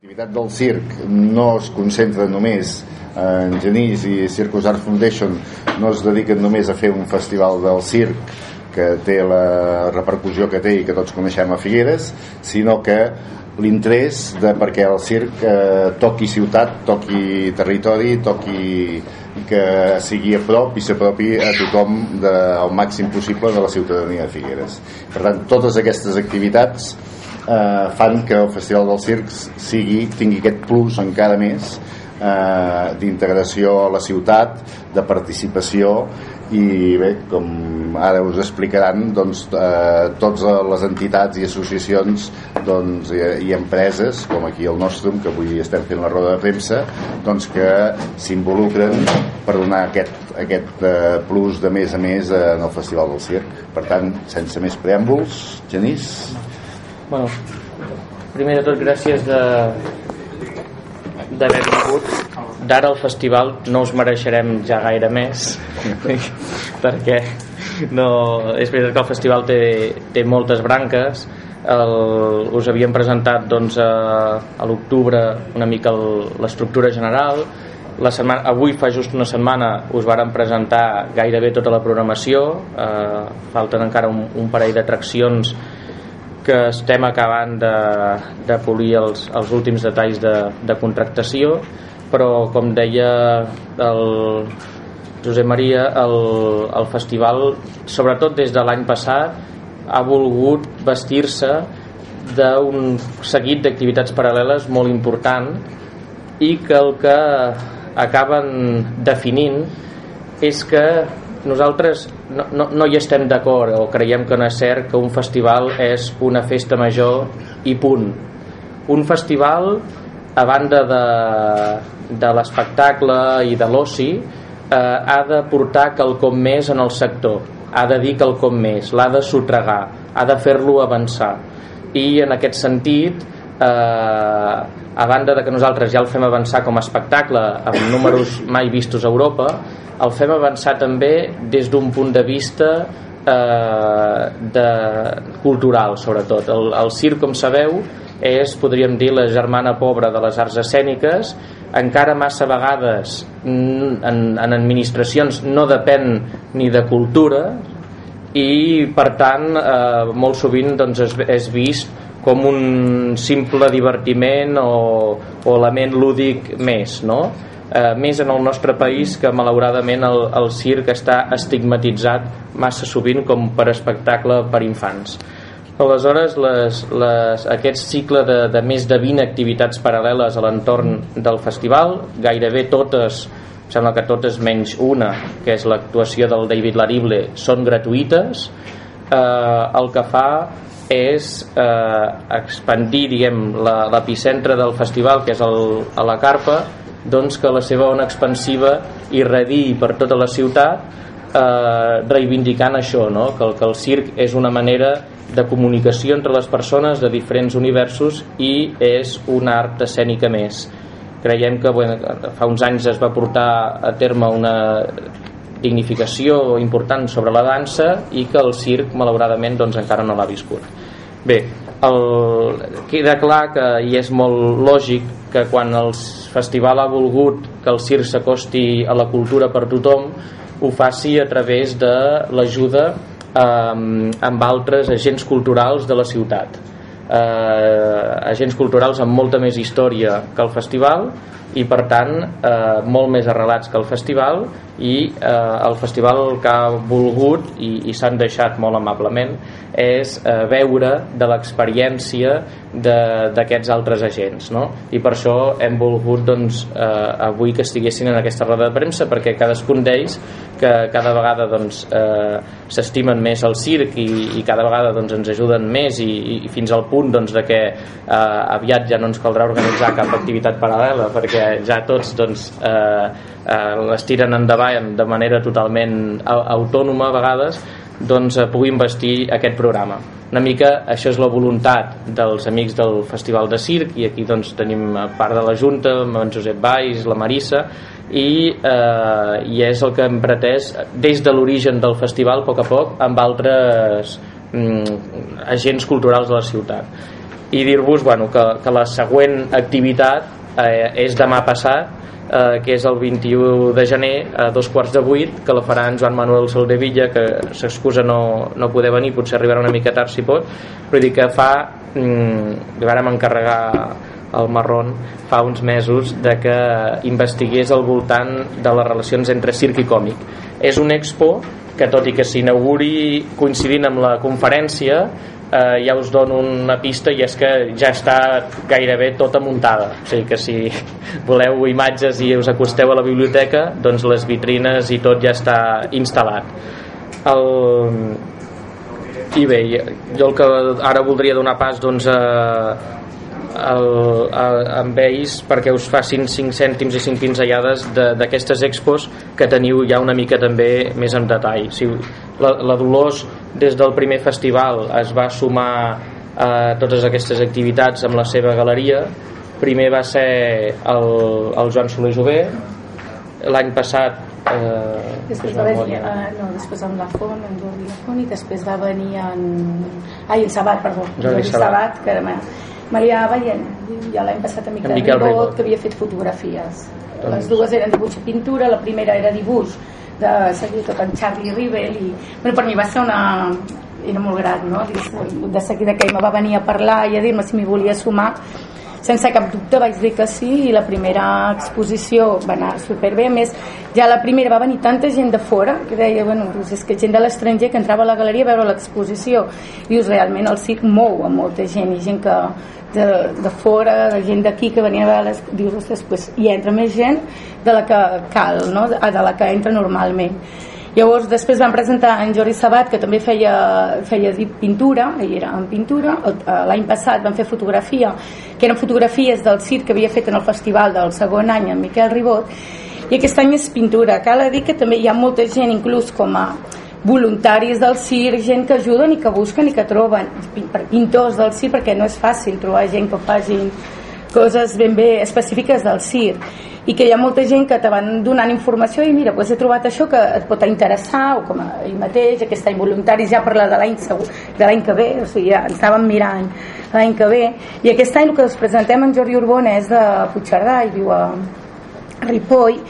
L'activitat del circ no es concentra només en Genís i Circus Art Foundation no es dediquen només a fer un festival del circ que té la repercussió que té i que tots coneixem a Figueres, sinó que l'interès de perquè el circ eh, toqui ciutat, toqui territori, toqui que sigui a prop i s'apropi a tothom de, al màxim possible de la ciutadania de Figueres. Per tant, totes aquestes activitats eh, fan que el Festival dels Circs sigui, tingui aquest plus encara més eh, d'integració a la ciutat, de participació i bé, com ara us explicaran doncs, eh, totes les entitats i associacions doncs, i, i empreses com aquí el nostre que avui estem fent la roda de premsa doncs, que s'involucren per donar aquest, aquest eh, plus de més a més en el Festival del Circ. Per tant, sense més preàmbuls Genís bueno, primer de tot gràcies de d'haver vingut. D'ara al festival no us mereixerem ja gaire més perquè no, és veritat que el festival té, té moltes branques. El, us havíem presentat doncs, a, a l'octubre una mica l'estructura general. La setmana, avui fa just una setmana us varen presentar gairebé tota la programació. Eh, falten encara un, un parell d'atraccions que estem acabant de, de polir els, els últims detalls de, de contractació però com deia el Josep Maria el, el festival sobretot des de l'any passat ha volgut vestir-se d'un seguit d'activitats paral·leles molt important i que el que acaben definint és que nosaltres no, no, no hi estem d'acord o creiem que no és cert que un festival és una festa major i punt. Un festival a banda de, de l'espectacle i de l'oci eh, ha de portar quelcom més en el sector. Ha de dir quelcom més l'ha de sotregar, ha de fer-lo avançar. I en aquest sentit eh, a banda de que nosaltres ja el fem avançar com a espectacle amb números mai vistos a Europa el fem avançar també des d'un punt de vista eh, de, cultural sobretot. El, el circ com sabeu és, podríem dir, la germana pobra de les arts escèniques. Encara massa vegades en, en administracions no depèn ni de cultura i per tant eh, molt sovint doncs, és, és vist com un simple divertiment o, o element lúdic més no? eh, més en el nostre país que malauradament el, el circ està estigmatitzat massa sovint com per espectacle per infants Aleshores, les, les, aquest cicle de, de més de 20 activitats paral·leles a l'entorn del festival, gairebé totes, sembla que totes menys una, que és l'actuació del David Larible, són gratuïtes. Eh, el que fa és eh, expandir diguem, l'epicentre del festival, que és el, a la Carpa, doncs que la seva ona expansiva irradiï per tota la ciutat eh, reivindicant això, no? que, que el circ és una manera de comunicació entre les persones de diferents universos i és una art escènica més creiem que bueno, fa uns anys es va portar a terme una dignificació important sobre la dansa i que el circ malauradament doncs, encara no l'ha viscut. Bé, el, queda clar que i és molt lògic que quan el festival ha volgut que el circ s'acosti a la cultura per tothom ho faci a través de l'ajuda eh, amb altres agents culturals de la ciutat. Eh, agents culturals amb molta més història que el festival i per tant eh, molt més arrelats que el festival i eh, el festival que ha volgut i, i s'han deixat molt amablement és eh, veure de l'experiència d'aquests altres agents no? i per això hem volgut doncs, eh, avui que estiguessin en aquesta roda de premsa perquè cadascun d'ells que cada vegada doncs, eh, s'estimen més al circ i, i cada vegada doncs, ens ajuden més i, i fins al punt doncs, de que eh, aviat ja no ens caldrà organitzar cap activitat paral·lela perquè ja tots doncs, eh, eh, les tiren endavant de manera totalment autònoma a vegades doncs eh, puguin vestir aquest programa. Una mica això és la voluntat dels amics del Festival de Circ i aquí doncs tenim part de la Junta amb en Josep Valls, la Marissa i, eh, i és el que hem pretès des de l'origen del festival a poc a poc amb altres mm, agents culturals de la ciutat. I dir-vos bueno, que, que la següent activitat eh, és demà passat eh, que és el 21 de gener a dos quarts de vuit que la farà en Joan Manuel Soldevilla que s'excusa no, no poder venir potser arribarà una mica tard si pot. Però dir que fa mm, vàrem encarregar el marrón fa uns mesos de que investigués al voltant de les relacions entre circ i còmic. És un expo que tot i que s'inauguri coincidint amb la conferència eh, ja us dono una pista i és que ja està gairebé tota muntada. O sigui que si voleu imatges i us acosteu a la biblioteca doncs les vitrines i tot ja està instal·lat. El... i bé jo el que ara voldria donar pas doncs a el, el, amb ells perquè us facin 5 cèntims i 5 pinzellades d'aquestes expos que teniu ja una mica també més en detall. Si la, la Dolors des del primer festival es va sumar a totes aquestes activitats amb la seva galeria. Primer va ser el, el Joan Soler Jové. L'any passat eh, després va venir uh, no, després amb la Font, en Jordi Lafont i després va venir en ai, en Sabat, perdó. Jordi, Jordi Sabat, Sabat que era Maria Veient, ja l'any passat a Miquel, Miquel Ribot, Ribot, que havia fet fotografies. Doncs... Les dues eren dibuix i pintura, la primera era dibuix de seguir tot en Charlie Rivel i bueno, per mi va ser una era molt grat, no? De seguida que ell me va venir a parlar i a dir-me si m'hi volia sumar. Sense cap dubte vaig dir que sí i la primera exposició va anar superbé. A més ja la primera va venir tanta gent de fora que deia, bueno, doncs és que gent de l'estranger que entrava a la galeria a veure l'exposició. I dius, realment el circ mou a molta gent i gent que de, de fora, de gent d'aquí que venia a veure les... dius, ostres, pues, hi entra més gent de la que cal, no? de, de la que entra normalment Llavors després van presentar en Jordi Sabat que també feia, feia pintura, ell era en pintura, eh, l'any passat van fer fotografia, que eren fotografies del circ que havia fet en el festival del segon any en Miquel Ribot, i aquest any és pintura. Cal dir que també hi ha molta gent, inclús com a voluntaris del circ, gent que ajuden i que busquen i que troben, pintors del circ, perquè no és fàcil trobar gent que facin. Coses ben bé específiques del circ. I que hi ha molta gent que te van donant informació i mira, doncs he trobat això que et pot interessar o com ell mateix, aquest any voluntaris ja parla de l'any de l'any que ve o sigui, ja estàvem mirant l'any que ve. I aquest any el que us presentem en Jordi Urbona és de Puigcerdà i viu a Ripoll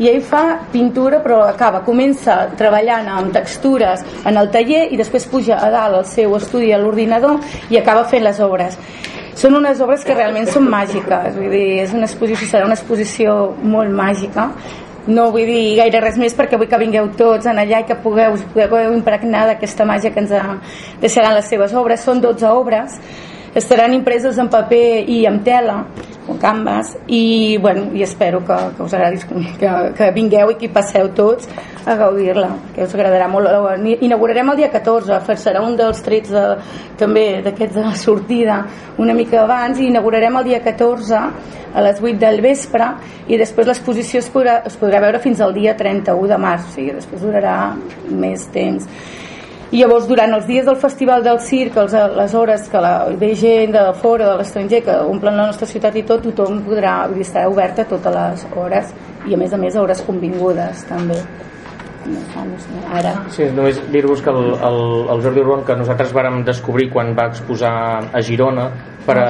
i ell fa pintura però acaba, comença treballant amb textures en el taller i després puja a dalt al seu estudi a l'ordinador i acaba fent les obres. Són unes obres que realment són màgiques vull dir, és una exposició, serà una exposició molt màgica. No vull dir gaire res més perquè vull que vingueu tots en allà i que pugueu, pugueu impregnar d'aquesta màgia que ens deixaran les seves obres. Són 12 obres estaran impreses en paper i en tela o canvas i, bueno, i espero que, que us agradi que, que vingueu i que hi passeu tots a gaudir-la que us agradarà molt. Inaugurarem el dia 14 serà un dels trets de, també d'aquests de sortida una mica abans i inaugurarem el dia 14 a les 8 del vespre i després l'exposició es, podrà, es podrà veure fins al dia 31 de març o sigui, després durarà més temps i llavors durant els dies del Festival del Circ els, les hores que la, ve gent de fora de l'estranger que omplen la nostra ciutat i tot tothom podrà estar oberta totes les hores i a més a més hores convingudes també. Ara. Sí, només dir-vos que el, el, el Jordi Urbon que nosaltres vàrem descobrir quan va exposar a Girona per a,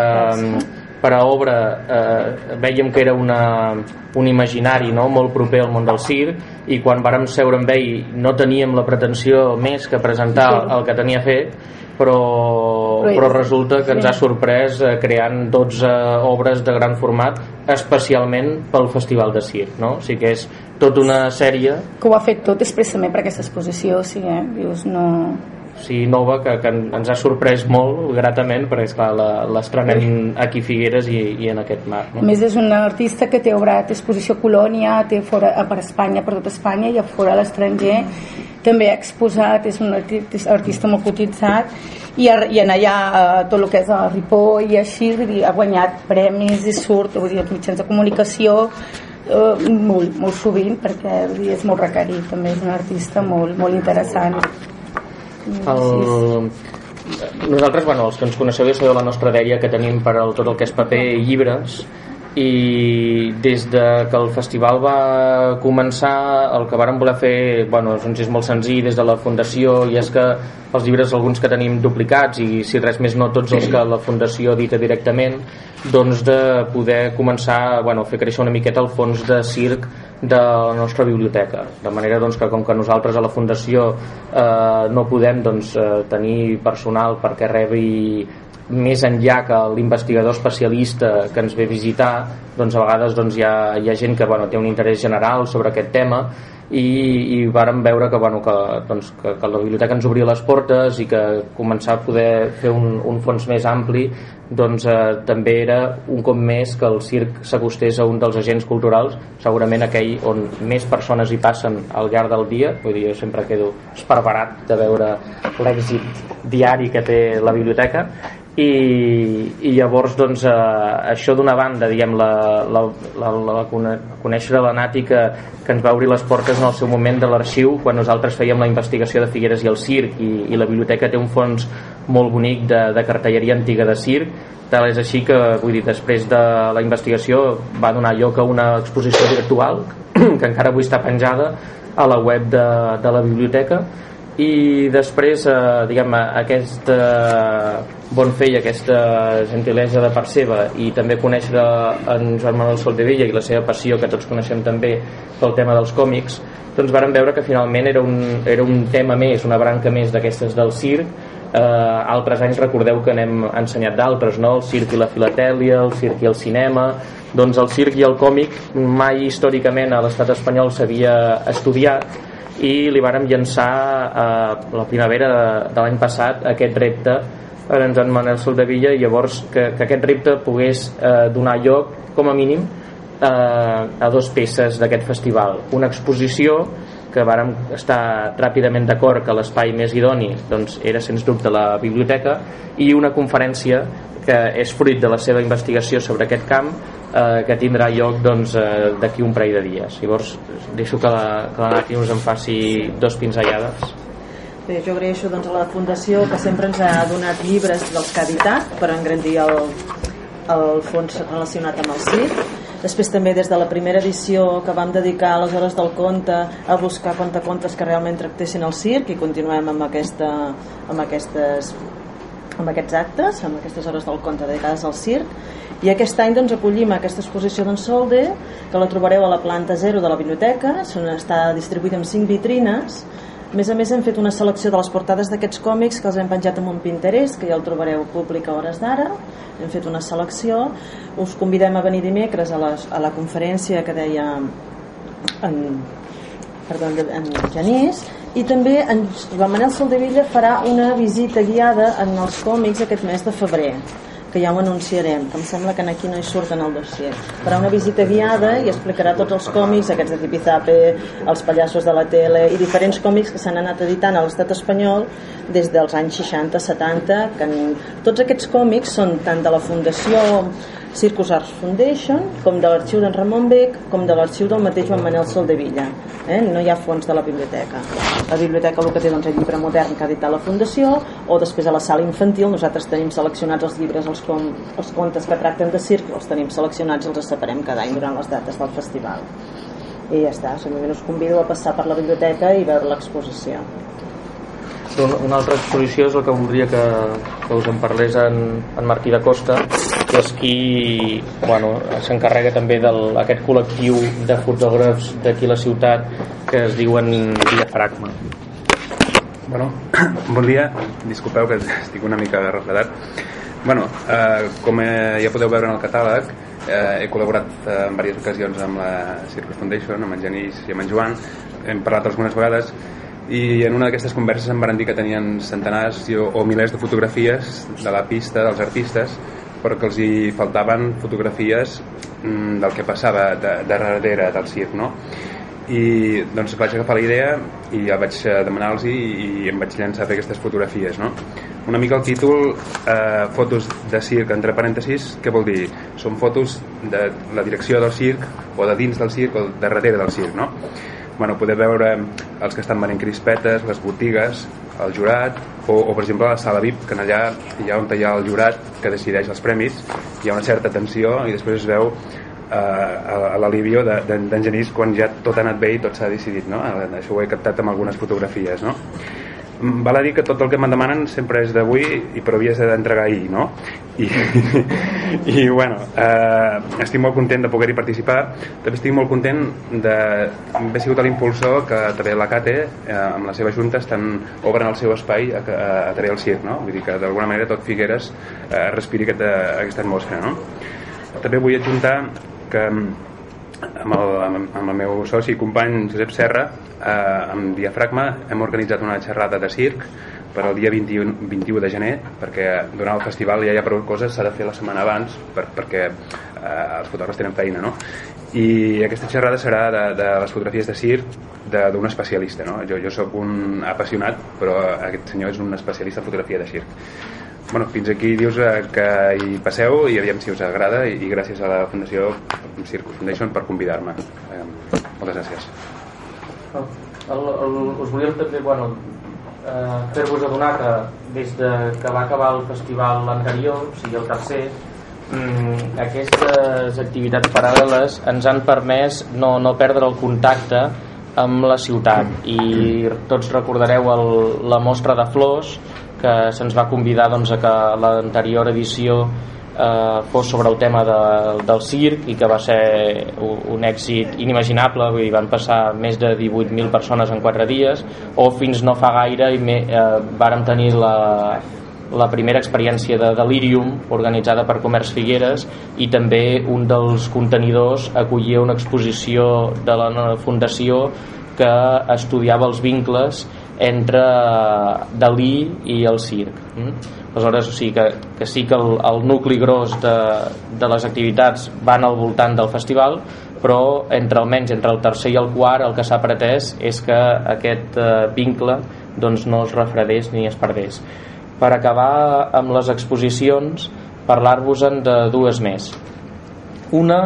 per a obra eh, veiem que era una, un imaginari no? molt proper al món del circ i quan vàrem seure amb ell no teníem la pretensió més que presentar el que tenia fet però, però resulta que ens ha sorprès eh, creant 12 obres de gran format especialment pel Festival de Circ no? o sigui que és tota una sèrie que ho ha fet tot expressament per aquesta exposició o sigui, eh? Dius, no sí, nova que, que ens ha sorprès molt gratament perquè esclar l'estrenem aquí a Figueres i, i en aquest mar no? a més és un artista que té obrat exposició colònia té fora, per Espanya, per tot Espanya i a fora a l'estranger també ha exposat, és un artista molt cotitzat i, i en allà eh, tot el que és a Ripoll i així dir, ha guanyat premis i surt vull dir, mitjans de comunicació eh, molt, molt sovint perquè dir, és molt requerit també és un artista molt, molt interessant el... Nosaltres, bueno, els que ens coneixeu ja sabeu la nostra dèria que tenim per al, tot el que és paper i llibres i des de que el festival va començar el que vàrem voler fer bueno, és un gest molt senzill des de la fundació i és que els llibres alguns que tenim duplicats i si res més no tots els que la fundació edita directament doncs de poder començar bueno, a fer créixer una miqueta el fons de circ de la nostra biblioteca. De manera doncs, que com que nosaltres a la fundació eh, no podem doncs, eh, tenir personal perquè rebi més enllà que l'investigador especialista que ens ve a visitar doncs a vegades doncs, hi, ha, hi ha gent que bueno, té un interès general sobre aquest tema i, i vàrem veure que, bueno, que, doncs, que, que la biblioteca ens obria les portes i que començar a poder fer un, un fons més ampli doncs eh, també era un cop més que el circ s'acostés a un dels agents culturals segurament aquell on més persones hi passen al llarg del dia. Vull dir, jo sempre quedo esparverat de veure l'èxit diari que té la biblioteca i, i llavors doncs, eh, això d'una banda diguem, la, la, la, la, la conèixer la Nati que, que ens va obrir les portes en el seu moment de l'arxiu quan nosaltres fèiem la investigació de Figueres i el circ i, i la biblioteca té un fons molt bonic de, de cartelleria antiga de circ. Tal és així que vull dir, després de la investigació va donar lloc a una exposició virtual que encara avui està penjada a la web de, de la biblioteca i després eh, diguem aquest eh, bon fer i aquesta gentilesa de part seva i també conèixer en Joan Manuel Soldevilla i la seva passió que tots coneixem també pel tema dels còmics doncs vàrem veure que finalment era un, era un tema més, una branca més d'aquestes del circ. Eh, altres anys recordeu que n'hem ensenyat d'altres no? el circ i la filatèlia, el circ i el cinema. Doncs el circ i el còmic mai històricament a l'estat espanyol s'havia estudiat i li vàrem llançar eh, la primavera de, de l'any passat aquest repte per en Joan Manuel Soldevilla i llavors que, que aquest repte pogués eh, donar lloc com a mínim eh, a dos peces d'aquest festival. Una exposició que vàrem estar ràpidament d'acord que l'espai més idoni doncs, era sens dubte la biblioteca i una conferència que és fruit de la seva investigació sobre aquest camp eh, que tindrà lloc doncs, eh, d'aquí un parell de dies. Llavors deixo que la, que la Nati us en faci dos pinzellades. Bé, jo agraeixo doncs, a la Fundació que sempre ens ha donat llibres dels que ha editat per engrandir el, el fons relacionat amb el CIR. Després també des de la primera edició que vam dedicar a les hores del conte a buscar contes que realment tractessin el circ i continuem amb, aquesta, amb aquestes amb aquests actes, amb aquestes hores del conte dedicades al circ i aquest any doncs, acollim aquesta exposició d'en Solde que la trobareu a la planta 0 de la biblioteca està distribuïda en 5 vitrines. A més a més hem fet una selecció de les portades d'aquests còmics que els hem penjat en un Pinterest que ja el trobareu públic a hores d'ara. Hem fet una selecció. Us convidem a venir dimecres a, les, a la conferència que deia en, perdó, en Genís. I també en Joan Manel Soldevilla farà una visita guiada en els còmics aquest mes de febrer que ja ho anunciarem, que em sembla que aquí no hi surten al dossier. Farà una visita guiada i explicarà tots els còmics, aquests de Tipizape, els pallassos de la tele i diferents còmics que s'han anat editant a l'estat espanyol des dels anys 60-70, que en... tots aquests còmics són tant de la Fundació Circus Arts Foundation, com de l'arxiu d'en Ramon Beck, com de l'arxiu del mateix Joan Manel Soldevilla. Eh? No hi ha fons de la biblioteca. La biblioteca el que té doncs, el llibre modern que ha editat la Fundació, o després a la sala infantil nosaltres tenim seleccionats els llibres, els, com, els contes que tracten de circ, els tenim seleccionats i els separem cada any durant les dates del festival. I ja està, simplement us convido a passar per la biblioteca i veure l'exposició una altra exposició és el que voldria que, que us en parlés en, en Martí de Costa que és qui bueno, s'encarrega també d'aquest col·lectiu de fotògrafs d'aquí a la ciutat que es diuen Diafragma Bueno, bon dia, disculpeu que estic una mica refredat bueno, eh, com eh, ja podeu veure en el catàleg eh, he col·laborat eh, en diverses ocasions amb la Circus Foundation, amb en Genís i amb en Joan. Hem parlat algunes vegades i en una d'aquestes converses em van dir que tenien centenars o milers de fotografies de la pista dels artistes però que els hi faltaven fotografies mm, del que passava de, de darrere del circ no? i doncs vaig agafar la idea i ja vaig eh, demanar-los i, i em vaig llançar a fer aquestes fotografies no? una mica el títol eh, fotos de circ entre parèntesis què vol dir? són fotos de la direcció del circ o de dins del circ o de darrere del circ no? Bueno, poder veure els que estan venent crispetes, les botigues, el jurat, o, o per exemple la sala VIP, que allà hi ha on hi ha el jurat que decideix els premis, hi ha una certa tensió i després es veu eh, a l'alivio d'en de, Genís quan ja tot ha anat bé i tot s'ha decidit no? això ho he captat amb algunes fotografies no? Val a dir que tot el que me'n demanen sempre és d'avui i però havies d'entregar ahir no? i, i bueno eh, estic molt content de poder-hi participar també estic molt content d'haver sigut l'impulsor que també la CATE eh, amb la seva junta estan obren el seu espai a, a, a Tarea el Circ no? vull dir que d'alguna manera tot Figueres eh, respiri aquesta, aquesta atmosfera no? també vull adjuntar que amb el, amb el meu soci i company Josep Serra eh, amb Diafragma hem organitzat una xerrada de circ per al dia 21, 21 de gener perquè durant el festival ja hi ha prou coses s'ha de fer la setmana abans per, perquè eh, els fotògrafs tenen feina no? i aquesta xerrada serà de, de les fotografies de circ d'un especialista no? jo, jo sóc un apassionat però aquest senyor és un especialista en fotografia de circ bueno, fins aquí dius eh, que hi passeu i aviam si us agrada i, i gràcies a la Fundació Circus Foundation per convidar-me. Eh, moltes gràcies. El, el, us volíem també bueno, eh, fer-vos adonar que des de que va acabar el festival anterior o sigui el tercer mm, aquestes activitats paral·leles ens han permès no, no perdre el contacte amb la ciutat. I tots recordareu el, la mostra de flors que se'ns va convidar doncs, a que l'anterior edició eh, fos sobre el tema de, del circ i que va ser un èxit inimaginable. Vull dir, van passar més de 18.000 persones en 4 dies. O fins no fa gaire i me, eh, vàrem tenir la, la primera experiència de Delirium organitzada per Comerç Figueres i també un dels contenidors acollia una exposició de la Fundació que estudiava els vincles entre Dalí i el circ. Mm? aleshores o sigui que, que sí que el, el nucli gros de, de les activitats van al voltant del festival però entre almenys entre el tercer i el quart el que s'ha pretès és que aquest eh, vincle doncs no es refredés ni es perdés. Per acabar amb les exposicions parlar-vos-en de dues més. Una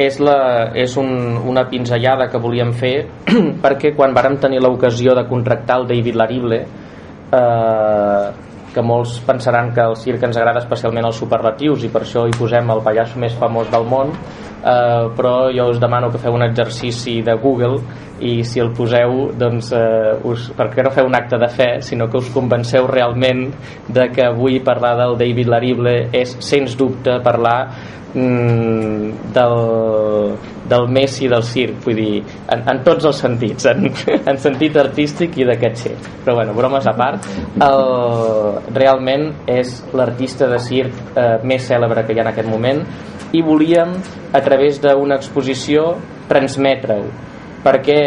és, la, és un, una pinzellada que volíem fer perquè quan vàrem tenir l'ocasió de contractar el David Larible eh, que molts pensaran que el circ ens agrada especialment els superlatius i per això hi posem el pallasso més famós del món eh, però jo us demano que feu un exercici de Google i si el poseu doncs, eh, us, perquè no feu un acte de fe sinó que us convenceu realment de que avui parlar del David Larible és sens dubte parlar del, del Messi del circ vull dir, en, en tots els sentits en, en sentit artístic i d'aquest ser però bueno, bromes a part el, realment és l'artista de circ eh, més cèlebre que hi ha en aquest moment i volíem a través d'una exposició transmetre-ho. Perquè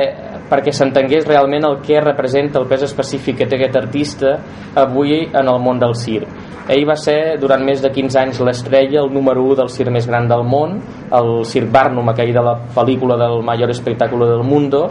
perquè s'entengués realment el que representa el pes específic que té aquest artista avui en el món del circ. Ell va ser durant més de 15 anys l'estrella, el número 1 del circ més gran del món, el Circ Barnum, aquell de la pel·lícula del major espectacle del mundo,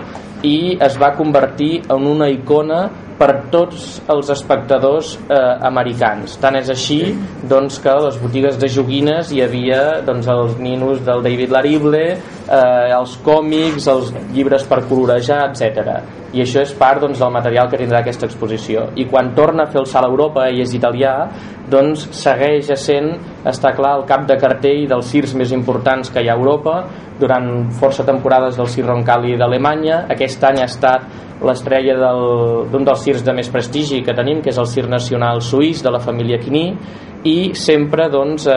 i es va convertir en una icona per tots els espectadors eh, americans. Tant és així doncs, que a les botigues de joguines hi havia doncs, els ninos del David Larible, eh, els còmics, els llibres per colorejar, etc. I això és part doncs, del material que tindrà aquesta exposició. I quan torna a fer el Salt Europa i és italià, doncs segueix essent, està clar, el cap de cartell dels circs més importants que hi ha a Europa durant força temporades del Circ Roncalli d'Alemanya aquest any ha estat l'estrella d'un del, circs de més prestigi que tenim, que és el Circ Nacional Suís de la família Quiní i sempre doncs, eh,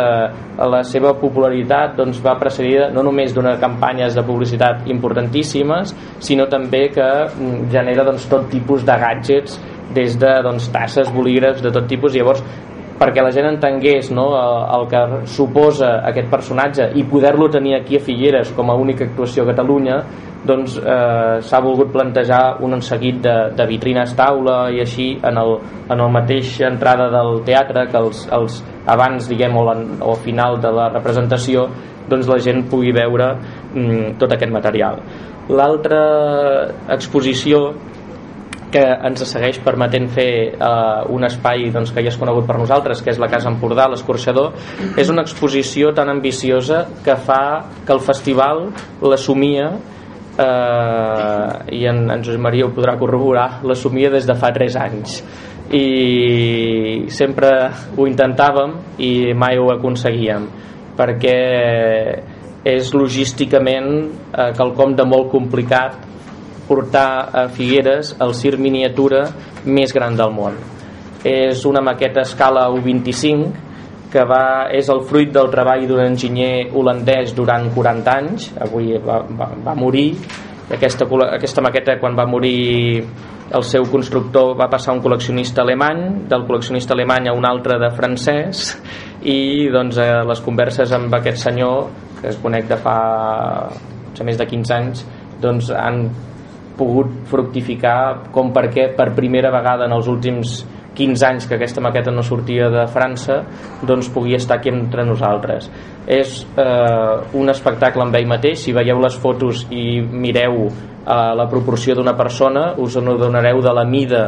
la seva popularitat doncs, va precedida no només d'unes campanyes de publicitat importantíssimes sinó també que mm, genera doncs, tot tipus de gadgets des de doncs, tasses, bolígrafs de tot tipus. I llavors perquè la gent entengués no, el, el que suposa aquest personatge i poder-lo tenir aquí a Figueres com a única actuació a Catalunya doncs eh, s'ha volgut plantejar un seguit de, de vitrines taula i així en el, en el mateix entrada del teatre que els, els abans diguem o, la, o final de la representació doncs la gent pugui veure mm, tot aquest material. L'altra exposició que ens segueix permetent fer eh, un espai doncs, que ja és conegut per nosaltres, que és la Casa Empordà, l'Escorxador, és una exposició tan ambiciosa que fa que el festival l'assumia eh, i en, en Josep Maria ho podrà corroborar l'assumia des de fa 3 anys. I sempre ho intentàvem i mai ho aconseguíem perquè és logísticament eh, quelcom de molt complicat portar a Figueres el cir miniatura més gran del món. És una maqueta a escala 1.25 que va, és el fruit del treball d'un enginyer holandès durant 40 anys. Avui va, va, va morir. Aquesta, aquesta maqueta quan va morir el seu constructor va passar un col·leccionista alemany del col·leccionista alemany a un altre de francès i doncs, eh, les converses amb aquest senyor que es conec de fa més de 15 anys doncs han pogut fructificar com perquè per primera vegada en els últims 15 anys que aquesta maqueta no sortia de França doncs pugui estar aquí entre nosaltres. És eh, un espectacle amb ell mateix. Si veieu les fotos i mireu eh, la proporció d'una persona us adonareu de la mida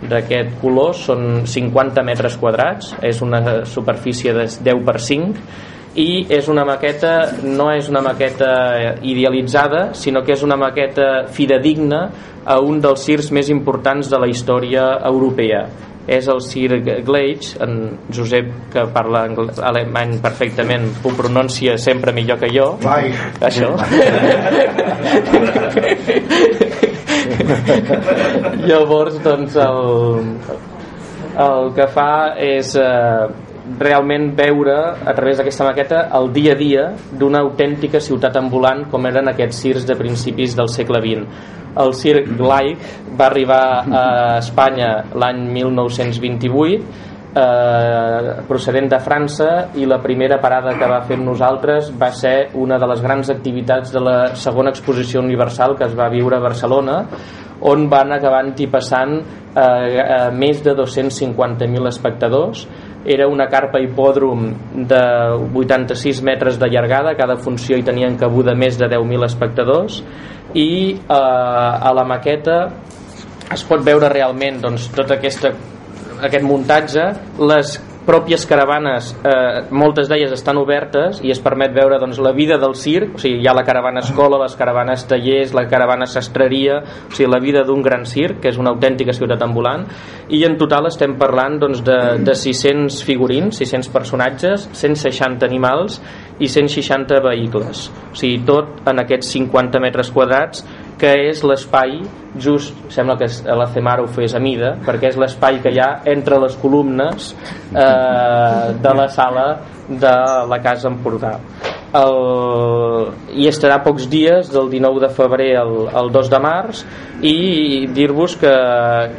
d'aquest color. Són 50 metres quadrats. És una superfície de 10 per 5 i és una maqueta no és una maqueta idealitzada sinó que és una maqueta fidedigna a un dels circs més importants de la història europea és el Sir Gleich en Josep que parla alemany perfectament ho pronuncia sempre millor que jo Vai. això llavors doncs el, el que fa és eh, realment veure a través d'aquesta maqueta el dia a dia d'una autèntica ciutat ambulant com eren aquests cirs de principis del segle XX el circ Gleich va arribar a Espanya l'any 1928 eh, procedent de França i la primera parada que va fer amb nosaltres va ser una de les grans activitats de la segona exposició universal que es va viure a Barcelona on van acabant i passant eh, eh, més de 250.000 espectadors era una carpa hipòdrom de 86 metres de llargada cada funció hi tenien cabuda més de 10.000 espectadors i eh, a la maqueta es pot veure realment doncs, tot aquesta, aquest muntatge les pròpies caravanes, eh, moltes d'elles estan obertes i es permet veure doncs, la vida del circ, o sigui, hi ha la caravana escola, les caravanes tallers, la caravana sastreria, o sigui, la vida d'un gran circ, que és una autèntica ciutat ambulant, i en total estem parlant doncs, de, de 600 figurins, 600 personatges, 160 animals i 160 vehicles. O sigui, tot en aquests 50 metres quadrats que és l'espai just, sembla que la CEMAR ho fes a mida perquè és l'espai que hi ha entre les columnes eh, de la sala de la Casa Empordà. El, i estarà pocs dies del 19 de febrer al, al 2 de març i dir-vos que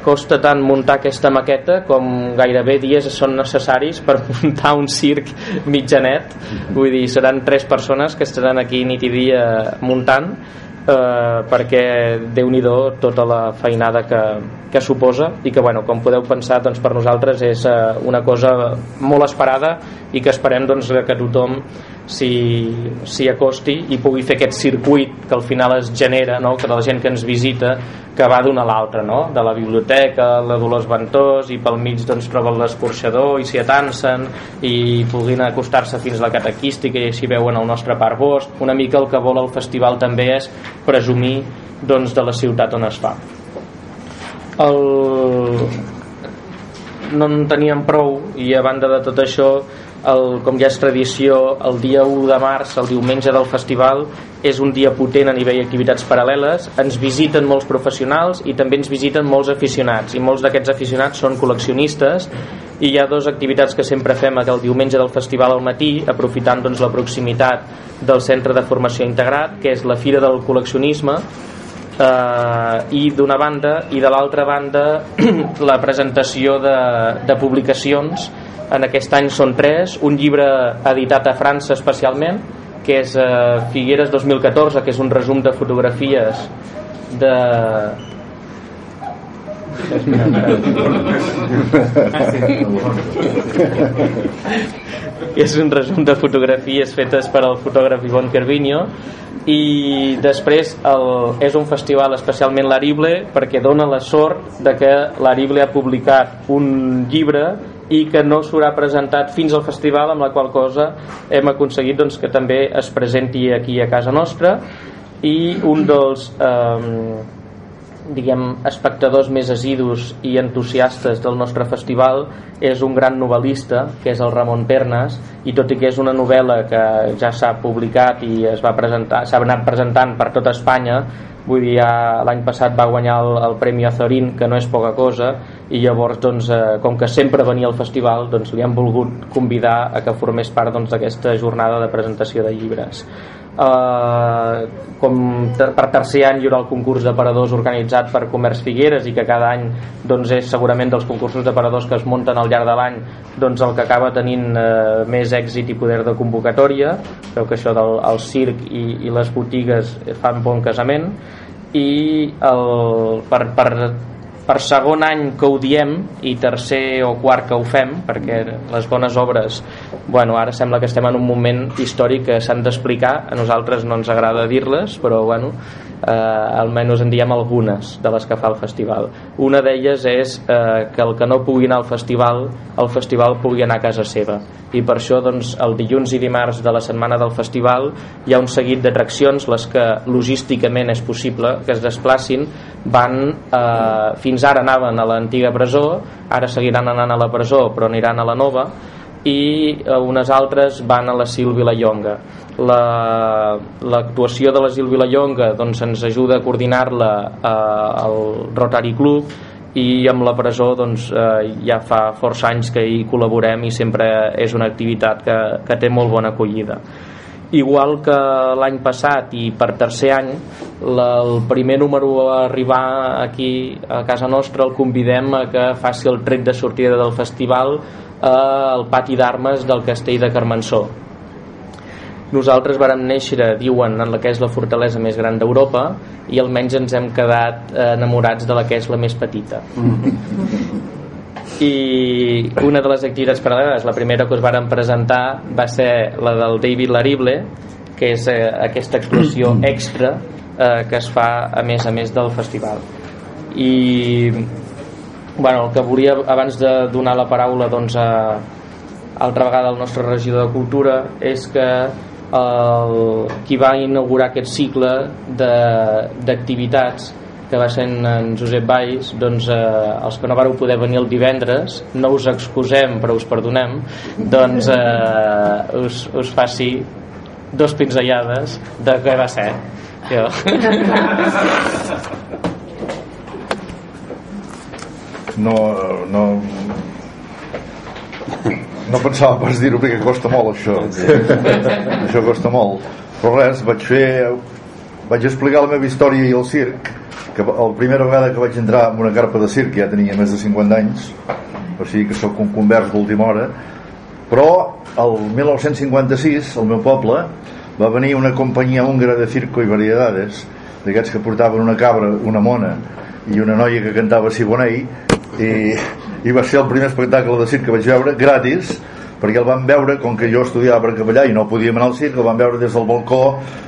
costa tant muntar aquesta maqueta com gairebé dies són necessaris per muntar un circ mitjanet. Vull dir, seran tres persones que estaran aquí nit i dia muntant eh, perquè déu nhi tota la feinada que, que suposa i que bueno, com podeu pensar doncs, per nosaltres és eh, una cosa molt esperada i que esperem doncs, que tothom s'hi acosti i pugui fer aquest circuit que al final es genera no? que la gent que ens visita que va d'una a l'altra no? de la biblioteca, la Dolors Ventós i pel mig doncs, troben l'escorxador i s'hi atansen i puguin acostar-se fins a la catequística i així veuen el nostre parc bosc una mica el que vol el festival també és presumir doncs, de la ciutat on es fa el... no en teníem prou i a banda de tot això el, com ja és tradició, el dia 1 de març, el diumenge del festival, és un dia potent a nivell d'activitats paral·leles. Ens visiten molts professionals i també ens visiten molts aficionats. I molts d'aquests aficionats són col·leccionistes i hi ha dues activitats que sempre fem el diumenge del festival al matí, aprofitant doncs, la proximitat del Centre de Formació Integrat, que és la Fira del Col·leccionisme, eh, i d'una banda i de l'altra banda la presentació de, de publicacions en aquest any són tres, un llibre editat a França especialment, que és eh, Figueres 2014, que és un resum de fotografies de... és un resum de fotografies fetes per al fotògraf Ivon Carvinho i després el, és un festival especialment l'Arible perquè dona la sort de que l'Arible ha publicat un llibre i que no s'haurà presentat fins al festival amb la qual cosa hem aconseguit doncs, que també es presenti aquí a casa nostra. I un dels eh, diguem, espectadors més asidus i entusiastes del nostre festival és un gran novel·lista que és el Ramon Pernas i tot i que és una novel·la que ja s'ha publicat i es va presentar s'ha anat presentant per tota Espanya vull dir, l'any passat va guanyar el, el Premi Azorín, que no és poca cosa i llavors, doncs, eh, com que sempre venia al festival, doncs li han volgut convidar a que formés part doncs, d'aquesta doncs, jornada de presentació de llibres eh, com per tercer any hi haurà el concurs d'aparadors organitzat per Comerç Figueres i que cada any doncs, és segurament dels concursos d'aparadors que es munten al llarg de l'any doncs, el que acaba tenint eh, més èxit i poder de convocatòria. Creu que això del el circ i, i les botigues fan bon casament. I el, per, per per segon any que ho diem i tercer o quart que ho fem perquè les bones obres bueno, ara sembla que estem en un moment històric que s'han d'explicar, a nosaltres no ens agrada dir-les, però bueno eh, almenys en diem algunes de les que fa el festival. Una d'elles és eh, que el que no pugui anar al festival, el festival pugui anar a casa seva. I per això doncs, el dilluns i dimarts de la setmana del festival hi ha un seguit d'atraccions, les que logísticament és possible que es desplacin, van, eh, fins ara anaven a l'antiga presó, ara seguiran anant a la presó però aniran a la nova, i eh, unes altres van a la Sílvia Llonga. L'actuació la, de l'Asil Vilallonga doncs, ens ajuda a coordinar-la eh, al Rotary Club i amb la presó doncs, eh, ja fa força anys que hi col·laborem i sempre és una activitat que, que té molt bona acollida. Igual que l'any passat i per tercer any la, el primer número a arribar aquí a casa nostra el convidem a que faci el tret de sortida del festival al pati d'armes del castell de Carmençó nosaltres vàrem néixer, diuen, en la que és la fortalesa més gran d'Europa i almenys ens hem quedat eh, enamorats de la que és la més petita. I una de les activitats paral·leles, la primera que us vàrem presentar va ser la del David Larible, que és eh, aquesta actuació extra eh, que es fa a més a més del festival. I bueno, el que volia abans de donar la paraula doncs, a, altra vegada al nostre regidor de Cultura és que el, qui va inaugurar aquest cicle d'activitats que va ser en Josep Valls doncs eh, els que no vareu poder venir el divendres no us excusem però us perdonem doncs eh, us, us faci dos pinzellades de què va ser jo. no, no no pensava pas dir-ho perquè costa molt això. Això costa molt. Però res, vaig fer vaig explicar la meva història i el circ que la primera vegada que vaig entrar en una carpa de circ ja tenia més de 50 anys o sigui que sóc un convers d'última hora però el 1956 al meu poble va venir una companyia húngara de circo i variedades d'aquests que portaven una cabra, una mona i una noia que cantava Siboney i i va ser el primer espectacle de circ que vaig veure gratis perquè el van veure, com que jo estudiava per capellà i no podíem anar al circ, el van veure des del balcó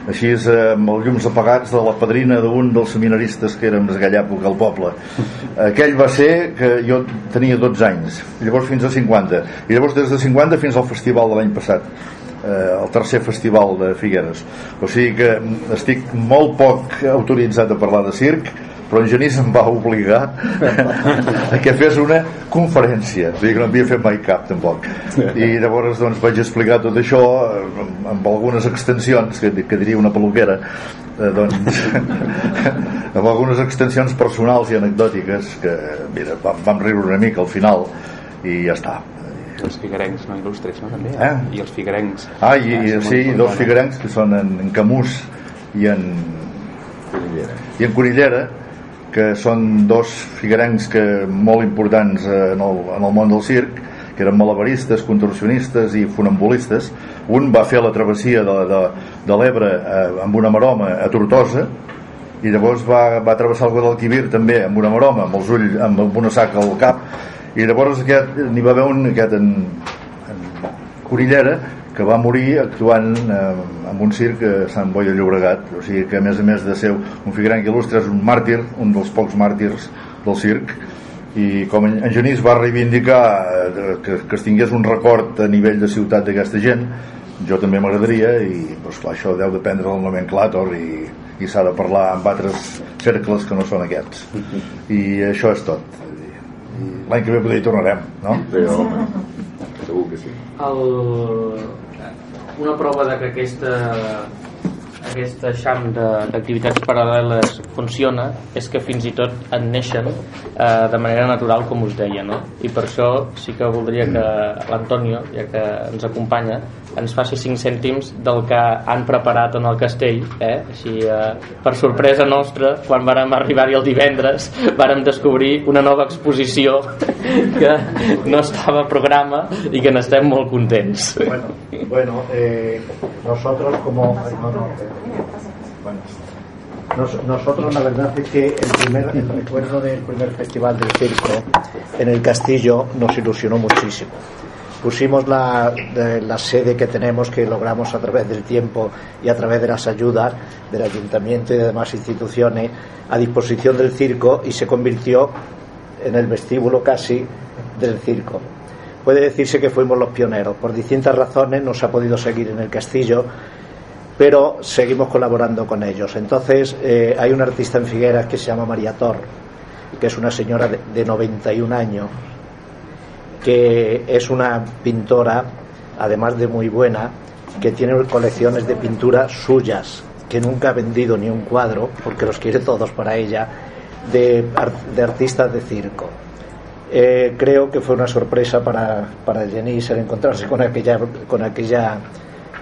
així eh, amb els llums apagats de la padrina d'un dels seminaristes que érem d'aquella època al poble. Aquell va ser que jo tenia 12 anys llavors fins a 50 i llavors des de 50 fins al festival de l'any passat eh, el tercer festival de Figueres. O sigui que estic molt poc autoritzat a parlar de circ però en Genís em va obligar a que fes una conferència o sigui que no havia fet mai cap tampoc i llavors doncs vaig explicar tot això amb, amb algunes extensions que, que diria una peluquera eh, doncs amb algunes extensions personals i anecdòtiques que mira, vam, vam riure una mica al final i ja està i els figuerencs no il·lustres, no? També, eh? I els figuerencs. Ah, i, i sí, dos figuerencs que són en, en Camús i en Conillera. i en Conillera que són dos figuerencs que molt importants en el, en el món del circ que eren malabaristes, contorsionistes i funambulistes. Un va fer la travessia de, de, de l'Ebre eh, amb una maroma a Tortosa i llavors va, va travessar el Guadalquivir també amb una maroma, amb els ulls amb una saca al cap. I llavors aquest n'hi va haver un aquest en, en Corillera que va morir actuant eh, en un circ a Sant Boi de Llobregat. O sigui que a més a més de ser un figuranc il·lustre és un màrtir, un dels pocs màrtirs del circ i com en Genís va reivindicar eh, que, que es tingués un record a nivell de ciutat d'aquesta gent jo també m'agradaria i doncs, clar, això deu dependre del nomenclàtor i, i s'ha de parlar amb altres cercles que no són aquests. I això és tot. L'any que ve potser hi tornarem no? Però, segur que sí el... una prova de que aquesta aquest eixam d'activitats paral·leles funciona és que fins i tot en neixen eh, de manera natural com us deia no? i per això sí que voldria que l'Antonio, ja que ens acompanya ens faci 5 cèntims del que han preparat en el castell eh? així eh, per sorpresa nostra quan vàrem arribar-hi el divendres vàrem descobrir una nova exposició que no estava a programa i que n'estem molt contents bueno, bueno eh, nosotros como no, no, bueno, nos, nosotros la verdad es que el primer recuerdo del primer festival del circo en el castillo nos ilusionó muchísimo pusimos la, la, sede que tenemos, que logramos a través del tiempo y a través de las ayudas del ayuntamiento y de demás instituciones, a disposición del circo y se convirtió en el vestíbulo casi del circo. Puede decirse que fuimos los pioneros. Por distintas razones no se ha podido seguir en el castillo, pero seguimos colaborando con ellos. Entonces, eh, hay una artista en Figueras que se llama María Tor, que es una señora de, de 91 años, que es una pintora, además de muy buena, que tiene colecciones de pintura suyas, que nunca ha vendido ni un cuadro, porque los quiere todos para ella, de, de artistas de circo. Eh, creo que fue una sorpresa para, para Jenny el encontrarse con aquella, con aquella,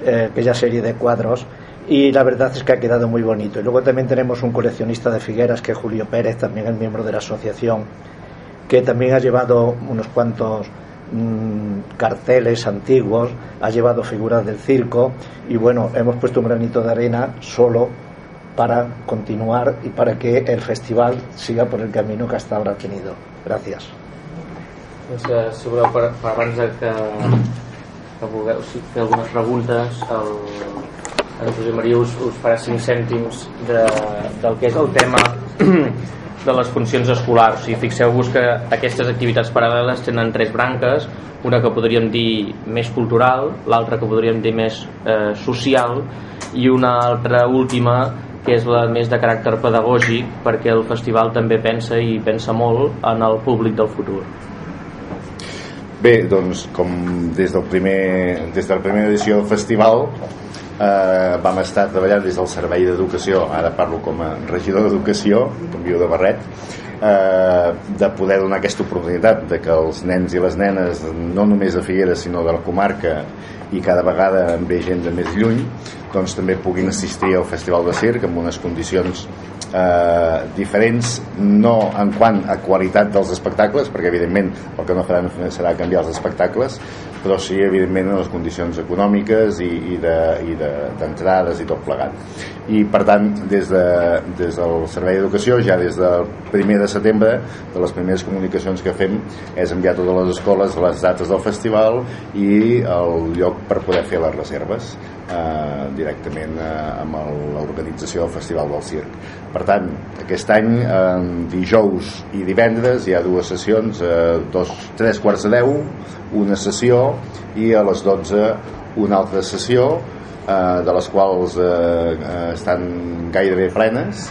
eh, aquella serie de cuadros y la verdad es que ha quedado muy bonito. Y luego también tenemos un coleccionista de Figueras, que es Julio Pérez, también el miembro de la asociación, que también ha llevado unos cuantos mmm, carteles antiguos, ha llevado figuras del circo y bueno, hemos puesto un granito de arena solo para continuar y para que el festival siga por el camino que hasta ahora ha tenido. Gracias. Doncs, eh, voleu, per, que vulgueu fer algunes preguntes, el, en José Maria us, us farà 5 cèntims de, del que és el tema de les funcions escolars. O sigui, fixeu-vos que aquestes activitats paral·leles tenen tres branques, una que podríem dir més cultural, l'altra que podríem dir més eh, social i una altra última que és la més de caràcter pedagògic perquè el festival també pensa i pensa molt en el públic del futur. Bé, doncs com des, del primer, des de la primera edició del festival eh, vam estar treballant des del Servei d'Educació, ara parlo com a regidor d'Educació, com viu de Barret, eh, de poder donar aquesta oportunitat de que els nens i les nenes, no només de Figueres sinó de la comarca i cada vegada en ve gent de més lluny, doncs també puguin assistir al Festival de Circ amb unes condicions eh, diferents no en quant a qualitat dels espectacles perquè evidentment el que no faran serà canviar els espectacles però sí evidentment en les condicions econòmiques i, i d'entrades de, i tot plegat i per tant des, de, des del Servei d'Educació ja des del primer de setembre de les primeres comunicacions que fem és enviar a totes les escoles les dates del festival i el lloc per poder fer les reserves eh, directament eh, amb l'organització del Festival del Circ. Per tant, aquest any, eh, dijous i divendres, hi ha dues sessions, eh, dos, tres quarts de deu, una sessió, i a les 12 una altra sessió, eh, de les quals eh, eh, estan gairebé plenes,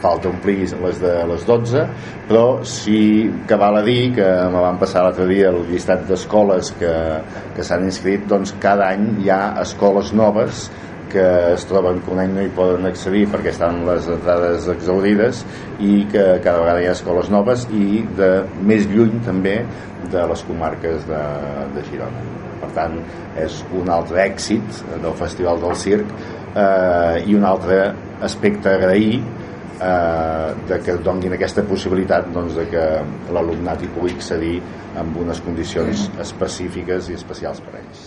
falta omplir les de les 12 però sí que val a dir que me van passar l'altre dia el llistat d'escoles que, que s'han inscrit doncs cada any hi ha escoles noves que es troben que un any no hi poden accedir perquè estan les entrades exaurides i que cada vegada hi ha escoles noves i de més lluny també de les comarques de, de Girona per tant és un altre èxit del Festival del Circ eh, i un altre aspecte a agrair eh, de que donguin aquesta possibilitat doncs, de que l'alumnat hi pugui accedir amb unes condicions específiques i especials per a ells.